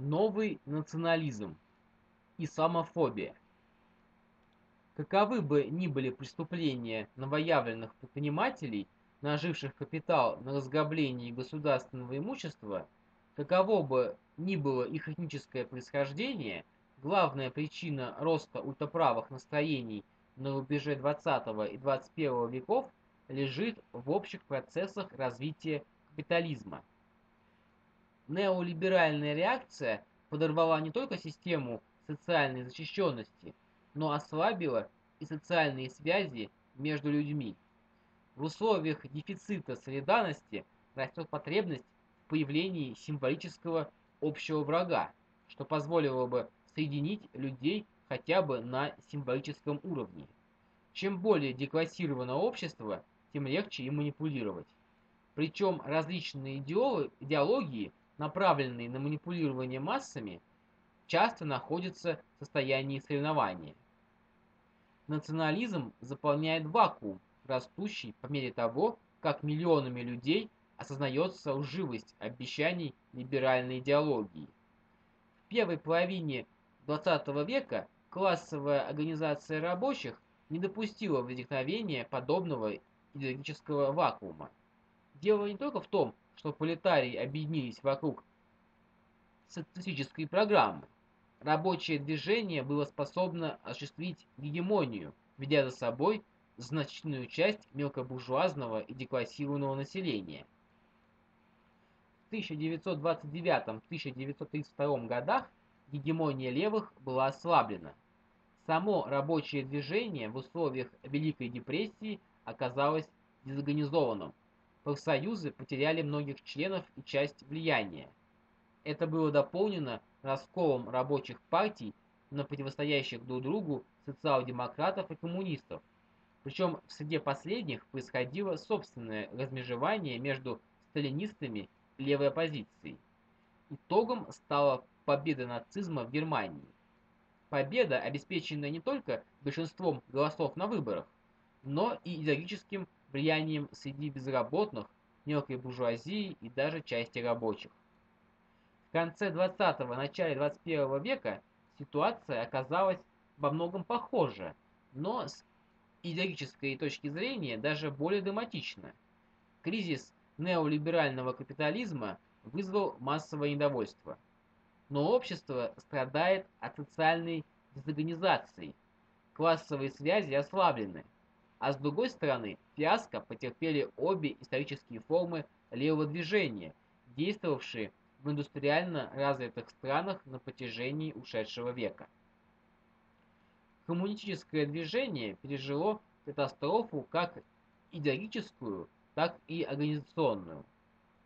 Новый национализм. Исламофобия. Каковы бы ни были преступления новоявленных предпринимателей, наживших капитал на разграблении государственного имущества, каково бы ни было их этническое происхождение, главная причина роста ультраправых настроений на рубеже 20 и 21 веков лежит в общих процессах развития капитализма неолиберальная реакция подорвала не только систему социальной защищенности, но ослабила и социальные связи между людьми. В условиях дефицита солидарности растет потребность в появлении символического общего врага, что позволило бы соединить людей хотя бы на символическом уровне. Чем более деклассировано общество, тем легче им манипулировать. Причем различные идеологии направленные на манипулирование массами, часто находятся в состоянии соревнования. Национализм заполняет вакуум, растущий по мере того, как миллионами людей осознается лживость обещаний либеральной идеологии. В первой половине XX века классовая организация рабочих не допустила возникновения подобного идеологического вакуума. Дело не только в том, что пролетарии объединились вокруг социалистической программы. Рабочее движение было способно осуществить гегемонию, ведя за собой значительную часть мелкобуржуазного и деклассированного населения. В 1929-1932 годах гегемония левых была ослаблена. Само рабочее движение в условиях Великой депрессии оказалось дезорганизованным, профсоюзы потеряли многих членов и часть влияния. Это было дополнено расколом рабочих партий на противостоящих друг другу социал-демократов и коммунистов. Причем в среде последних происходило собственное размежевание между сталинистами и левой оппозицией. Итогом стала победа нацизма в Германии. Победа, обеспеченная не только большинством голосов на выборах, но и идеологическим влиянием среди безработных, мелкой буржуазии и даже части рабочих. В конце 20-го, начале 21 века ситуация оказалась во многом похожа, но с идеологической точки зрения даже более драматична. Кризис неолиберального капитализма вызвал массовое недовольство. Но общество страдает от социальной дезорганизации, классовые связи ослаблены, а с другой стороны, фиаско потерпели обе исторические формы левого движения, действовавшие в индустриально развитых странах на протяжении ушедшего века. Коммунистическое движение пережило катастрофу как идеологическую, так и организационную.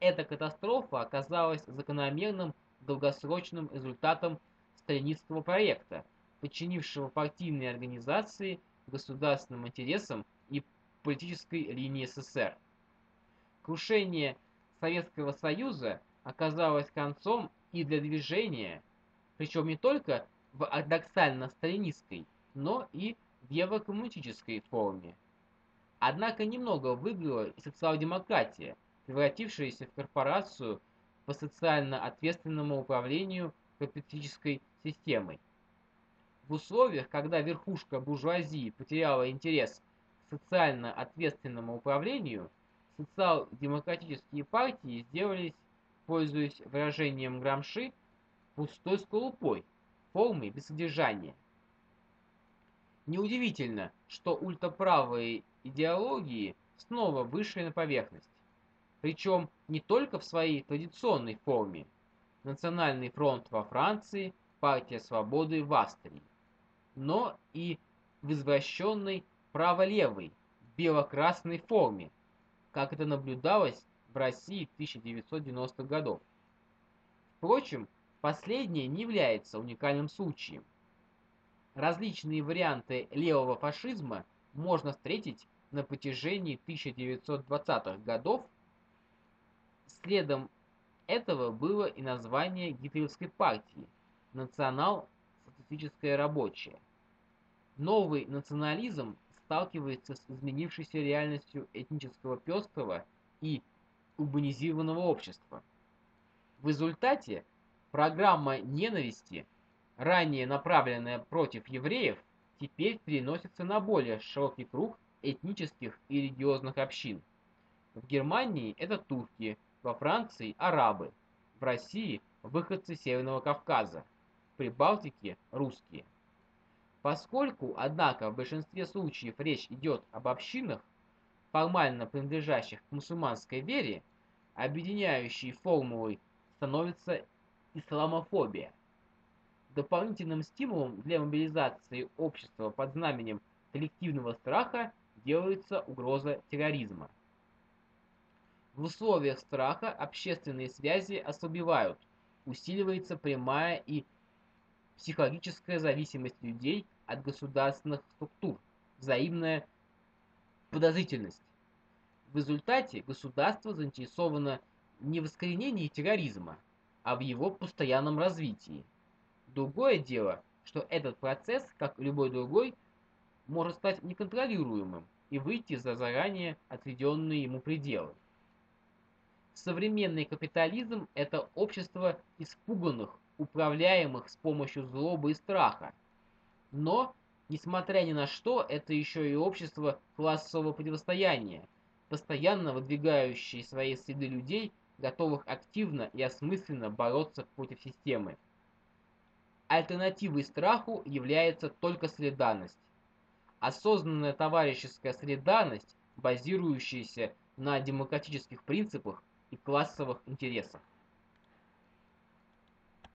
Эта катастрофа оказалась закономерным долгосрочным результатом сталинистского проекта, подчинившего партийные организации – государственным интересам политической линии СССР. Крушение Советского Союза оказалось концом и для движения, причем не только в ортодоксально-сталинистской, но и в еврокоммунистической форме. Однако немного выиграла и социал-демократия, превратившаяся в корпорацию по социально ответственному управлению капиталистической системой. В условиях, когда верхушка буржуазии потеряла интерес социально ответственному управлению, социал-демократические партии сделались, пользуясь выражением Грамши, пустой скорлупой, формой без содержания. Неудивительно, что ультраправые идеологии снова вышли на поверхность. Причем не только в своей традиционной форме. Национальный фронт во Франции, партия свободы в Австрии но и в извращенной право-левой, бело-красной форме, как это наблюдалось в России в 1990-х годах. Впрочем, последнее не является уникальным случаем. Различные варианты левого фашизма можно встретить на протяжении 1920-х годов. Следом этого было и название гитлеровской партии – национал социалистическое рабочее. Новый национализм сталкивается с изменившейся реальностью этнического пестрого и урбанизированного общества. В результате Программа ненависти, ранее направленная против евреев, теперь переносится на более широкий круг этнических и религиозных общин. В Германии это турки, во Франции – арабы, в России – выходцы Северного Кавказа, в Прибалтике – русские. Поскольку, однако, в большинстве случаев речь идет об общинах, формально принадлежащих к мусульманской вере, объединяющей формулой становится исламофобия. Дополнительным стимулом для мобилизации общества под знаменем коллективного страха делается угроза терроризма. В условиях страха общественные связи ослабевают, усиливается прямая и психологическая зависимость людей от государственных структур, взаимная подозрительность. В результате государство заинтересовано не в искоренении терроризма, а в его постоянном развитии. Другое дело, что этот процесс, как любой другой, может стать неконтролируемым и выйти за заранее отведенные ему пределы. Современный капитализм – это общество испуганных, управляемых с помощью злобы и страха. Но, несмотря ни на что, это еще и общество классового противостояния, постоянно выдвигающее свои среды людей, готовых активно и осмысленно бороться против системы. Альтернативой страху является только солидарность. Осознанная товарищеская солидарность, базирующаяся на демократических принципах и классовых интересах.